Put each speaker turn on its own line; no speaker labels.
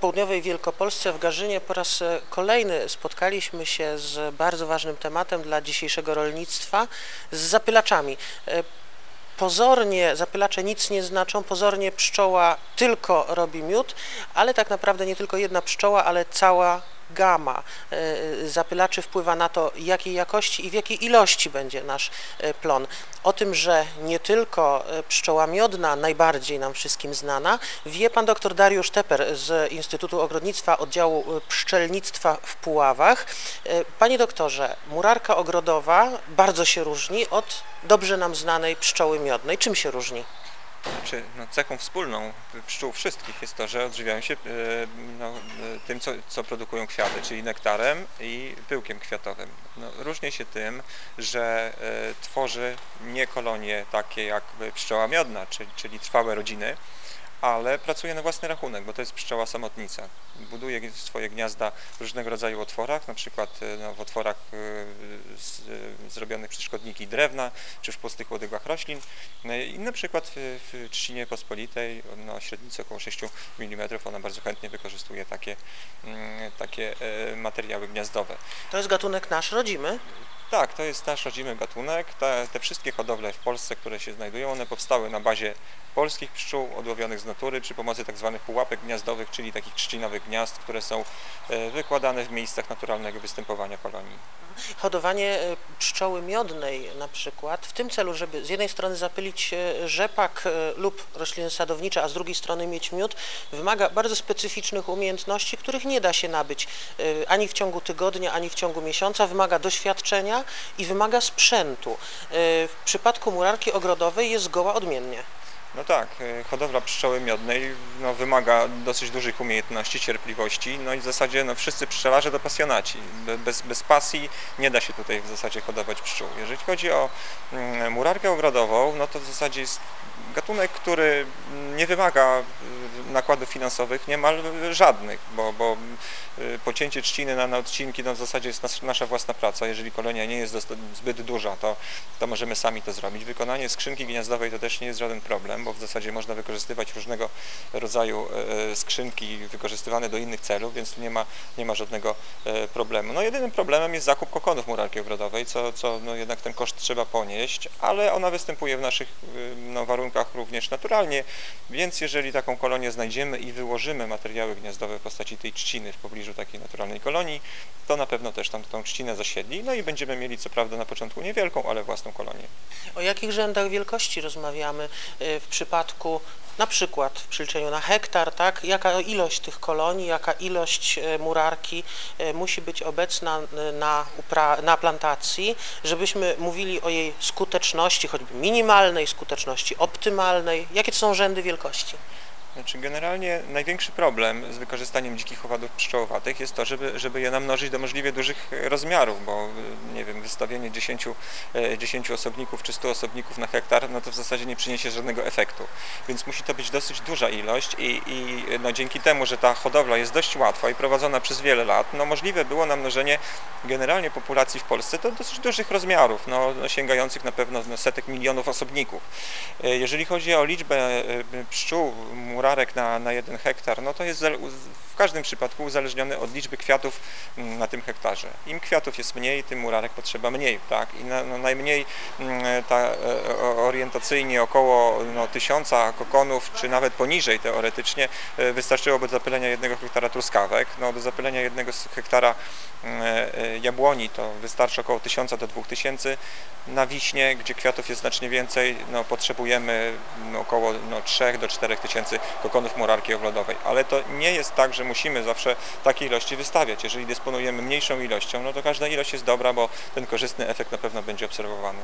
południowej Wielkopolsce w Garzynie po raz e, kolejny spotkaliśmy się z bardzo ważnym tematem dla dzisiejszego rolnictwa, z zapylaczami. E, Pozornie zapylacze nic nie znaczą, pozornie pszczoła tylko robi miód, ale tak naprawdę nie tylko jedna pszczoła, ale cała gama e, zapylaczy wpływa na to, jakiej jakości i w jakiej ilości będzie nasz e, plon. O tym, że nie tylko e, pszczoła miodna najbardziej nam wszystkim znana, wie pan dr Dariusz Teper z Instytutu Ogrodnictwa Oddziału Pszczelnictwa w Puławach. Panie doktorze, murarka ogrodowa bardzo się różni od dobrze nam znanej pszczoły miodnej. Czym się różni?
Czy no, cechą wspólną pszczół wszystkich jest to, że odżywiają się e, no, e, tym, co, co produkują kwiaty, czyli nektarem i pyłkiem kwiatowym. No, różni się tym, że e, tworzy nie kolonie takie jak pszczoła miodna, czyli, czyli trwałe rodziny, ale pracuje na własny rachunek, bo to jest pszczoła samotnica. Buduje swoje gniazda w różnego rodzaju otworach, na przykład no, w otworach z, zrobionych przez szkodniki drewna, czy w pustych łodygłach roślin No i na przykład w, trzcinie pospolitej, no, średnicy około 6 mm, ona bardzo chętnie wykorzystuje takie, mm, takie e, materiały gniazdowe.
To jest gatunek nasz rodzimy.
Tak, to jest nasz rodzimy gatunek. Te, te wszystkie hodowle w Polsce, które się znajdują, one powstały na bazie polskich pszczół odłowionych z natury przy pomocy tak zwanych pułapek gniazdowych, czyli takich trzcinowych gniazd, które są e, wykładane w miejscach naturalnego występowania kolonii.
Hodowanie e, pszczoły miodnej na przykład w tym celu, żeby z jednej strony zapylić e, rzepak lub rośliny sadownicze, a z drugiej strony mieć miód, wymaga bardzo specyficznych umiejętności, których nie da się nabyć ani w ciągu tygodnia, ani w ciągu miesiąca. Wymaga doświadczenia i wymaga sprzętu. E, W przypadku murarki ogrodowej jest zgoła odmiennie.
No tak, e, hodowla pszczoły miodnej no, wymaga dosyć dużych umiejętności, cierpliwości, no i w zasadzie no, wszyscy pszczelarze to pasjonaci. Be- Bez, bez pasji nie da się tutaj w zasadzie hodować pszczół. Jeżeli chodzi o mm, murarkę ogrodową, no to w zasadzie jest gatunek, który nie wymaga y, nakładów finansowych niemal żadnych, bo, bo y, pocięcie trzciny na, na odcinki no w zasadzie jest nas, nasza własna praca. Jeżeli kolonia nie jest zbyt duża, to, to możemy sami to zrobić. Wykonanie skrzynki gniazdowej to też nie jest żaden problem, bo w zasadzie można wykorzystywać różnego rodzaju e, skrzynki wykorzystywane do innych celów, więc tu nie ma, nie ma żadnego e, problemu. No jedynym problemem jest zakup kokonów murarki ogrodowej, co, co no jednak ten koszt trzeba ponieść, ale ona występuje w naszych y, no, warunkach również naturalnie, więc jeżeli taką kolonię znajdziemy i wyłożymy materiały gniazdowe w postaci tej trzciny w pobliżu takiej naturalnej kolonii, to na pewno też tam tą trzcinę zasiedli, no i będziemy mieli co prawda na początku niewielką, ale własną kolonię.
O jakich rzędach wielkości rozmawiamy y, w przypadku na przykład w przeliczeniu na hektar, tak? Jaka ilość tych kolonii, jaka ilość e, murarki e, musi być obecna na, na plantacji, żebyśmy mówili o jej skuteczności, choćby minimalnej, skuteczności optymalnej. Jakie to są rzędy wielkości?
Znaczy generalnie największy problem z wykorzystaniem dzikich owadów pszczołowatych jest to, żeby, żeby je namnożyć do możliwie dużych rozmiarów, bo e, nie wiem, wystawienie 10, e, 10 osobników czy 100 osobników na hektar, no to w zasadzie nie przyniesie żadnego efektu. Więc musi to być dosyć duża ilość i, i no dzięki temu, że ta hodowla jest dość łatwa i prowadzona przez wiele lat, no możliwe było namnożenie generalnie populacji w Polsce do dosyć dużych rozmiarów, no, no sięgających na pewno no, setek milionów osobników. E, Jeżeli chodzi o liczbę pszczół, murarek na, na jeden hektar, no to jest w każdym przypadku uzależnione od liczby kwiatów mm, na tym hektarze. Im kwiatów jest mniej, tym murarek potrzeba mniej, tak? I na, no najmniej mm, ta, e, orientacyjnie około no, tysiąca kokonów, czy nawet poniżej teoretycznie e, wystarczyłoby do zapylenia jednego hektara truskawek. No, do zapylenia jednego hektara mm, e, jabłoni to wystarczy około 1000 do 2000. Na wiśnie, gdzie kwiatów jest znacznie więcej, no, potrzebujemy no, około no, 3 do 4 tysięcy kokonów murarki oglodowej. Ale to nie jest tak, że musimy zawsze takiej ilości wystawiać. Jeżeli dysponujemy mniejszą ilością, no to każda ilość jest dobra, bo ten korzystny efekt na pewno będzie obserwowany.